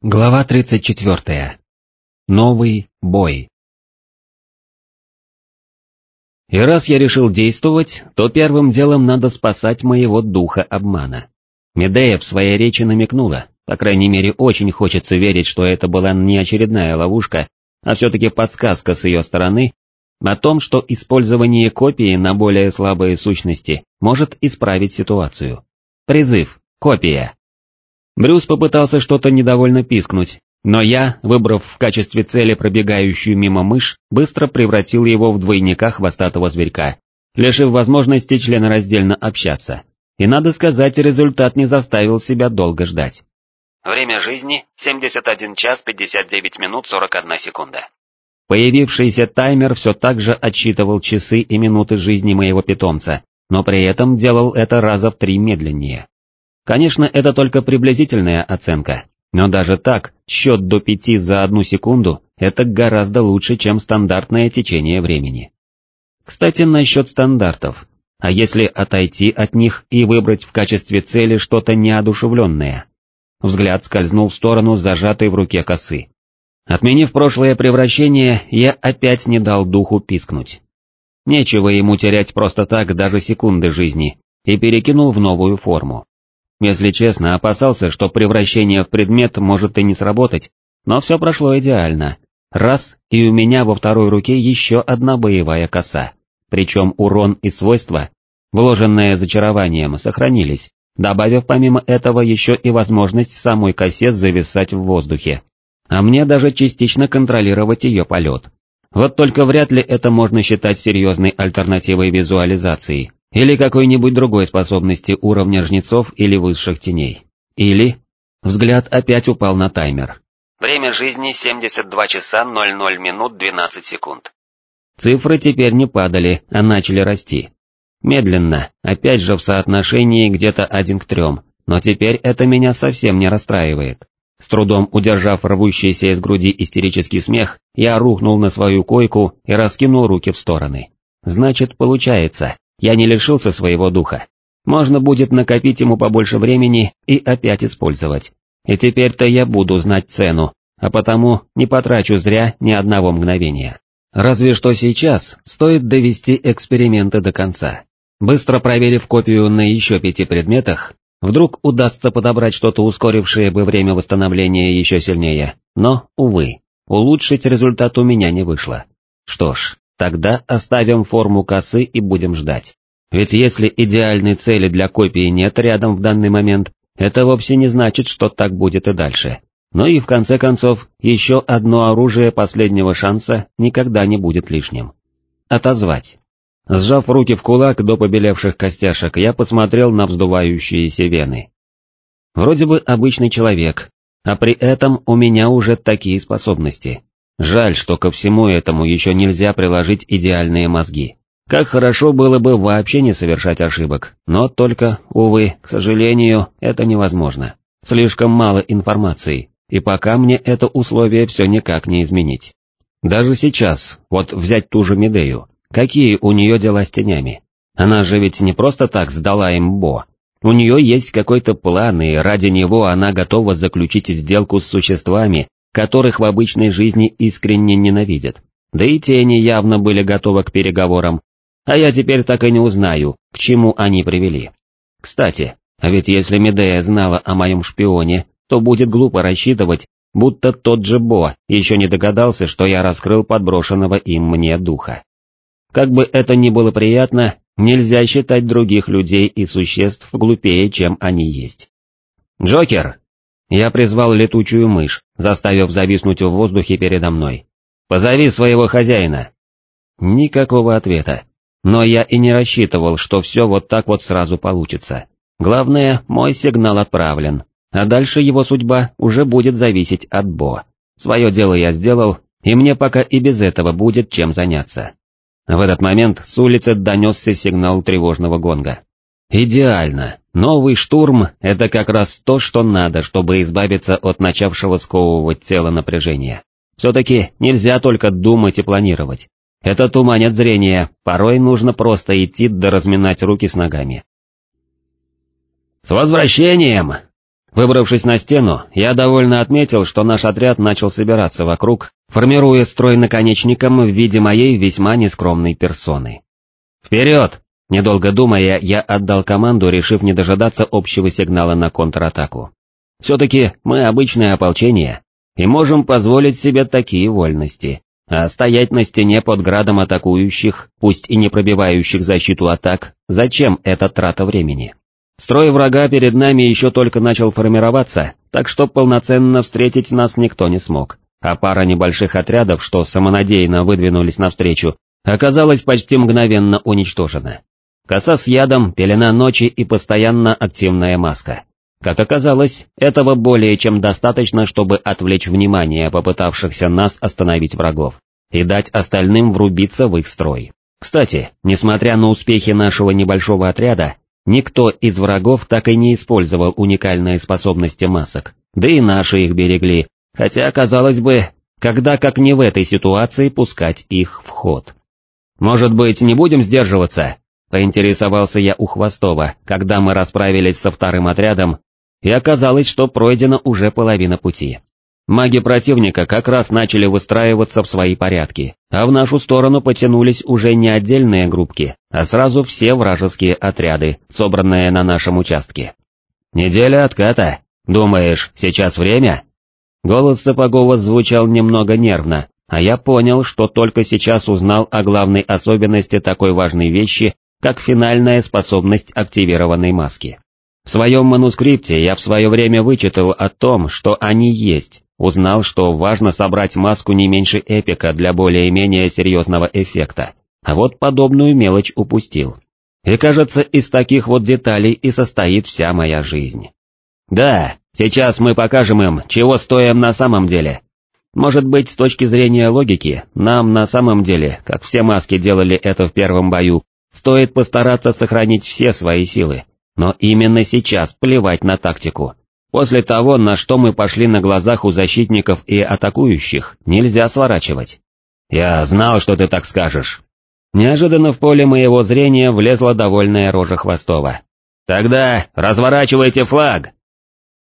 Глава 34. Новый бой. И раз я решил действовать, то первым делом надо спасать моего духа обмана. Медея в своей речи намекнула, по крайней мере очень хочется верить, что это была не очередная ловушка, а все-таки подсказка с ее стороны, о том, что использование копии на более слабые сущности может исправить ситуацию. Призыв, копия. Брюс попытался что-то недовольно пискнуть, но я, выбрав в качестве цели пробегающую мимо мышь, быстро превратил его в двойника хвостатого зверька, лишив возможности членораздельно общаться. И надо сказать, результат не заставил себя долго ждать. Время жизни 71 час 59 минут 41 секунда. Появившийся таймер все так же отсчитывал часы и минуты жизни моего питомца, но при этом делал это раза в три медленнее. Конечно, это только приблизительная оценка, но даже так, счет до пяти за одну секунду – это гораздо лучше, чем стандартное течение времени. Кстати, насчет стандартов. А если отойти от них и выбрать в качестве цели что-то неодушевленное? Взгляд скользнул в сторону зажатой в руке косы. Отменив прошлое превращение, я опять не дал духу пискнуть. Нечего ему терять просто так даже секунды жизни, и перекинул в новую форму. Если честно, опасался, что превращение в предмет может и не сработать, но все прошло идеально. Раз, и у меня во второй руке еще одна боевая коса. Причем урон и свойства, вложенные зачарованием, сохранились, добавив помимо этого еще и возможность самой косе зависать в воздухе. А мне даже частично контролировать ее полет. Вот только вряд ли это можно считать серьезной альтернативой визуализации, или какой-нибудь другой способности уровня жнецов или высших теней. Или... Взгляд опять упал на таймер. Время жизни 72 часа 00 минут 12 секунд. Цифры теперь не падали, а начали расти. Медленно, опять же в соотношении где-то один к трем, но теперь это меня совсем не расстраивает. С трудом удержав рвущийся из груди истерический смех, я рухнул на свою койку и раскинул руки в стороны. Значит, получается, я не лишился своего духа. Можно будет накопить ему побольше времени и опять использовать. И теперь-то я буду знать цену, а потому не потрачу зря ни одного мгновения. Разве что сейчас стоит довести эксперименты до конца. Быстро проверив копию на еще пяти предметах, вдруг удастся подобрать что-то ускорившее бы время восстановления еще сильнее, но, увы, улучшить результат у меня не вышло. Что ж, Тогда оставим форму косы и будем ждать. Ведь если идеальной цели для копии нет рядом в данный момент, это вовсе не значит, что так будет и дальше. Но и в конце концов, еще одно оружие последнего шанса никогда не будет лишним. Отозвать. Сжав руки в кулак до побелевших костяшек, я посмотрел на вздувающиеся вены. Вроде бы обычный человек, а при этом у меня уже такие способности. Жаль, что ко всему этому еще нельзя приложить идеальные мозги. Как хорошо было бы вообще не совершать ошибок, но только, увы, к сожалению, это невозможно. Слишком мало информации, и пока мне это условие все никак не изменить. Даже сейчас, вот взять ту же Медею, какие у нее дела с тенями? Она же ведь не просто так сдала им Бо. У нее есть какой-то план, и ради него она готова заключить сделку с существами, которых в обычной жизни искренне ненавидят. Да и тени явно были готовы к переговорам, а я теперь так и не узнаю, к чему они привели. Кстати, а ведь если Медея знала о моем шпионе, то будет глупо рассчитывать, будто тот же Бо еще не догадался, что я раскрыл подброшенного им мне духа. Как бы это ни было приятно, нельзя считать других людей и существ глупее, чем они есть. «Джокер!» Я призвал летучую мышь, заставив зависнуть в воздухе передо мной. «Позови своего хозяина!» Никакого ответа. Но я и не рассчитывал, что все вот так вот сразу получится. Главное, мой сигнал отправлен, а дальше его судьба уже будет зависеть от Бо. Свое дело я сделал, и мне пока и без этого будет чем заняться. В этот момент с улицы донесся сигнал тревожного гонга. Идеально. Новый штурм — это как раз то, что надо, чтобы избавиться от начавшего сковывать тело напряжения. Все-таки нельзя только думать и планировать. Это туманит зрение, порой нужно просто идти да разминать руки с ногами. «С возвращением!» Выбравшись на стену, я довольно отметил, что наш отряд начал собираться вокруг, формируя строй наконечником в виде моей весьма нескромной персоны. «Вперед!» Недолго думая, я отдал команду, решив не дожидаться общего сигнала на контратаку. Все-таки мы обычное ополчение, и можем позволить себе такие вольности. А стоять на стене под градом атакующих, пусть и не пробивающих защиту атак, зачем эта трата времени? Строй врага перед нами еще только начал формироваться, так что полноценно встретить нас никто не смог, а пара небольших отрядов, что самонадеянно выдвинулись навстречу, оказалась почти мгновенно уничтожена. Коса с ядом, пелена ночи и постоянно активная маска. Как оказалось, этого более чем достаточно, чтобы отвлечь внимание попытавшихся нас остановить врагов и дать остальным врубиться в их строй. Кстати, несмотря на успехи нашего небольшого отряда, никто из врагов так и не использовал уникальные способности масок, да и наши их берегли, хотя, казалось бы, когда как не в этой ситуации пускать их в ход. «Может быть, не будем сдерживаться?» — поинтересовался я у Хвостова, когда мы расправились со вторым отрядом и оказалось, что пройдена уже половина пути. Маги противника как раз начали выстраиваться в свои порядки, а в нашу сторону потянулись уже не отдельные группки, а сразу все вражеские отряды, собранные на нашем участке. «Неделя отката. Думаешь, сейчас время?» Голос Сапогова звучал немного нервно, а я понял, что только сейчас узнал о главной особенности такой важной вещи, как финальная способность активированной маски. В своем манускрипте я в свое время вычитал о том, что они есть, узнал, что важно собрать маску не меньше эпика для более-менее серьезного эффекта, а вот подобную мелочь упустил. И кажется, из таких вот деталей и состоит вся моя жизнь. Да, сейчас мы покажем им, чего стоим на самом деле. Может быть, с точки зрения логики, нам на самом деле, как все маски делали это в первом бою, стоит постараться сохранить все свои силы, но именно сейчас плевать на тактику. После того, на что мы пошли на глазах у защитников и атакующих, нельзя сворачивать. Я знал, что ты так скажешь. Неожиданно в поле моего зрения влезла довольная рожа Хвостова. Тогда разворачивайте флаг!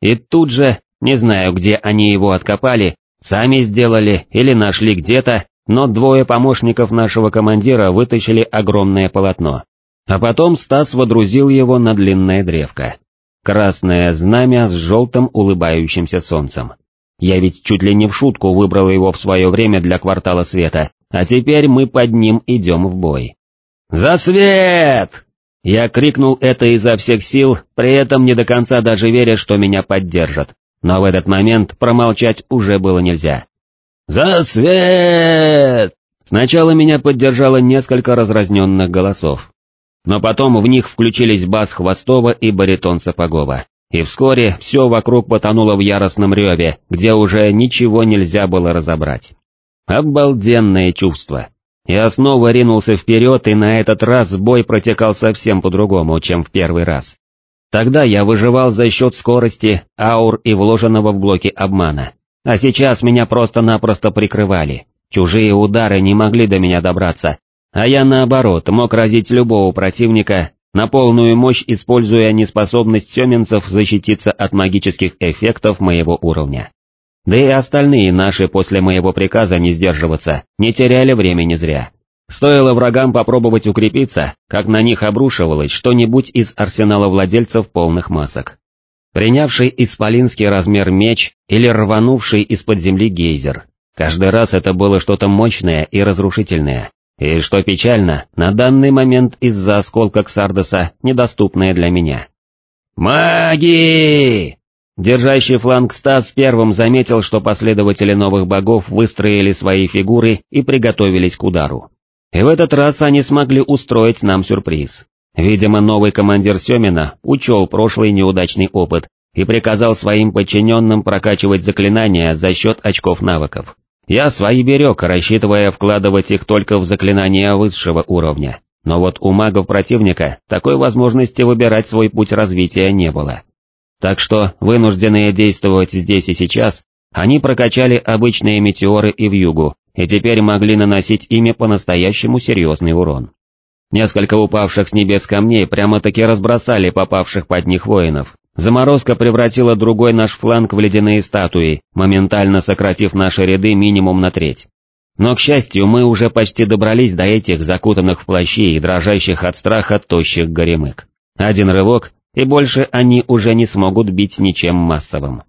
И тут же, не знаю, где они его откопали, сами сделали или нашли где-то, но двое помощников нашего командира вытащили огромное полотно. А потом Стас водрузил его на длинное древко. Красное знамя с желтым улыбающимся солнцем. Я ведь чуть ли не в шутку выбрал его в свое время для квартала света, а теперь мы под ним идем в бой. «За свет!» Я крикнул это изо всех сил, при этом не до конца даже веря, что меня поддержат. Но в этот момент промолчать уже было нельзя. «За свет!» Сначала меня поддержало несколько разразненных голосов, но потом в них включились бас Хвостова и баритон Сапогова. И вскоре все вокруг потонуло в яростном реве, где уже ничего нельзя было разобрать. Обалденное чувство. Я снова ринулся вперед, и на этот раз бой протекал совсем по-другому, чем в первый раз. Тогда я выживал за счет скорости, аур и вложенного в блоки обмана. А сейчас меня просто-напросто прикрывали. Чужие удары не могли до меня добраться, а я наоборот мог разить любого противника, на полную мощь используя неспособность семенцев защититься от магических эффектов моего уровня. Да и остальные наши после моего приказа не сдерживаться, не теряли времени зря. Стоило врагам попробовать укрепиться, как на них обрушивалось что-нибудь из арсенала владельцев полных масок. Принявший исполинский размер меч или рванувший из-под земли гейзер. Каждый раз это было что-то мощное и разрушительное, и что печально, на данный момент из-за осколка Ксардоса, недоступное для меня. «Маги!» Держащий фланг Стас первым заметил, что последователи новых богов выстроили свои фигуры и приготовились к удару. И в этот раз они смогли устроить нам сюрприз. Видимо, новый командир Семина учел прошлый неудачный опыт и приказал своим подчиненным прокачивать заклинания за счет очков навыков. Я свои берег, рассчитывая вкладывать их только в заклинания высшего уровня, но вот у магов противника такой возможности выбирать свой путь развития не было. Так что, вынужденные действовать здесь и сейчас, они прокачали обычные метеоры и вьюгу, и теперь могли наносить ими по-настоящему серьезный урон. Несколько упавших с небес камней прямо-таки разбросали попавших под них воинов, Заморозка превратила другой наш фланг в ледяные статуи, моментально сократив наши ряды минимум на треть. Но, к счастью, мы уже почти добрались до этих закутанных в плащи и дрожащих от страха тощих горемык. Один рывок, и больше они уже не смогут бить ничем массовым.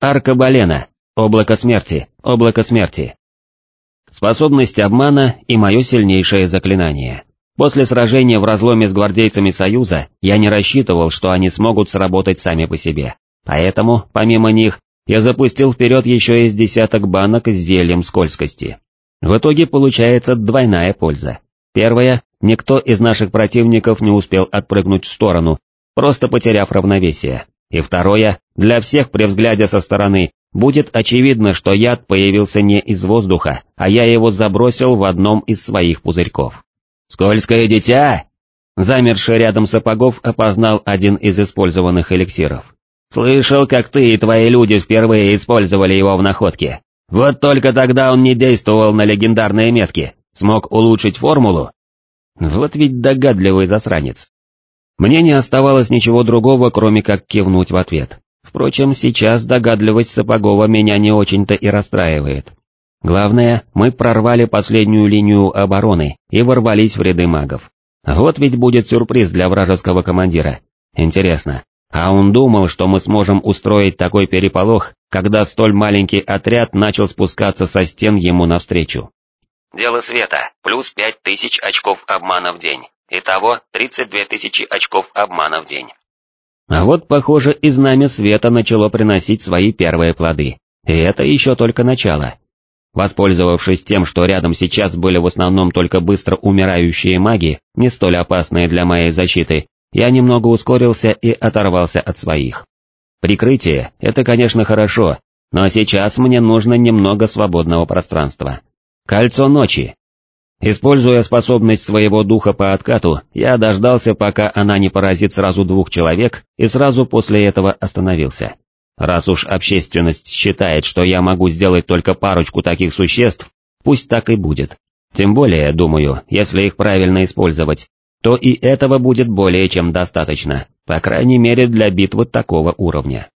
Арка Балена, облако смерти, облако смерти. Способность обмана и мое сильнейшее заклинание. После сражения в разломе с гвардейцами Союза я не рассчитывал, что они смогут сработать сами по себе. Поэтому, помимо них, я запустил вперед еще из десяток банок с зельем скользкости. В итоге получается двойная польза. Первая, никто из наших противников не успел отпрыгнуть в сторону, просто потеряв равновесие. И второе, для всех при взгляде со стороны, будет очевидно, что яд появился не из воздуха, а я его забросил в одном из своих пузырьков. «Скользкое дитя!» Замерший рядом сапогов опознал один из использованных эликсиров. «Слышал, как ты и твои люди впервые использовали его в находке. Вот только тогда он не действовал на легендарные метки, смог улучшить формулу. Вот ведь догадливый засранец. Мне не оставалось ничего другого, кроме как кивнуть в ответ. Впрочем, сейчас догадливость Сапогова меня не очень-то и расстраивает. Главное, мы прорвали последнюю линию обороны и ворвались в ряды магов. Вот ведь будет сюрприз для вражеского командира. Интересно, а он думал, что мы сможем устроить такой переполох, когда столь маленький отряд начал спускаться со стен ему навстречу. Дело света, плюс пять тысяч очков обмана в день. Итого 32 тысячи очков обмана в день. А вот, похоже, и знамя света начало приносить свои первые плоды. И это еще только начало. Воспользовавшись тем, что рядом сейчас были в основном только быстро умирающие маги, не столь опасные для моей защиты, я немного ускорился и оторвался от своих. Прикрытие — это, конечно, хорошо, но сейчас мне нужно немного свободного пространства. Кольцо ночи. Используя способность своего духа по откату, я дождался, пока она не поразит сразу двух человек, и сразу после этого остановился. Раз уж общественность считает, что я могу сделать только парочку таких существ, пусть так и будет. Тем более, думаю, если их правильно использовать, то и этого будет более чем достаточно, по крайней мере для битвы такого уровня.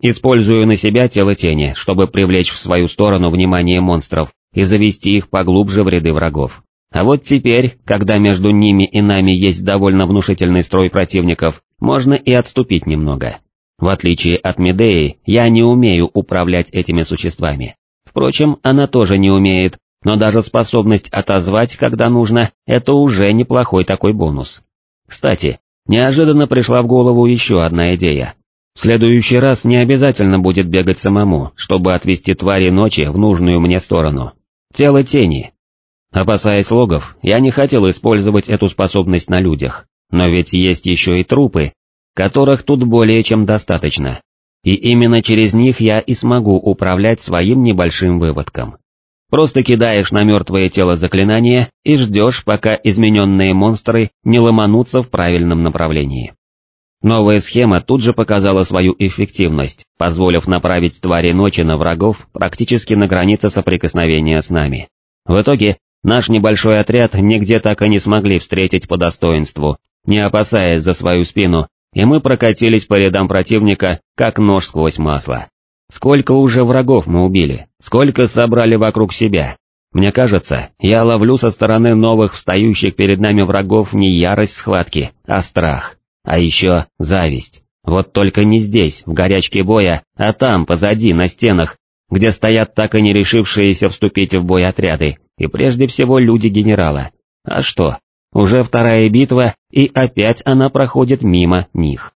Использую на себя тело тени, чтобы привлечь в свою сторону внимание монстров и завести их поглубже в ряды врагов. А вот теперь, когда между ними и нами есть довольно внушительный строй противников, можно и отступить немного. В отличие от Медеи, я не умею управлять этими существами. Впрочем, она тоже не умеет, но даже способность отозвать, когда нужно, это уже неплохой такой бонус. Кстати, неожиданно пришла в голову еще одна идея. В следующий раз не обязательно будет бегать самому, чтобы отвести твари ночи в нужную мне сторону. Тело тени. Опасаясь логов, я не хотел использовать эту способность на людях, но ведь есть еще и трупы, которых тут более чем достаточно, и именно через них я и смогу управлять своим небольшим выводком. Просто кидаешь на мертвое тело заклинание и ждешь, пока измененные монстры не ломанутся в правильном направлении. Новая схема тут же показала свою эффективность, позволив направить твари ночи на врагов практически на границе соприкосновения с нами. В итоге, наш небольшой отряд нигде так и не смогли встретить по достоинству, не опасаясь за свою спину и мы прокатились по рядам противника, как нож сквозь масло. Сколько уже врагов мы убили, сколько собрали вокруг себя. Мне кажется, я ловлю со стороны новых встающих перед нами врагов не ярость схватки, а страх. А еще зависть. Вот только не здесь, в горячке боя, а там, позади, на стенах, где стоят так и не решившиеся вступить в бой отряды, и прежде всего люди генерала. А что, уже вторая битва, и опять она проходит мимо них.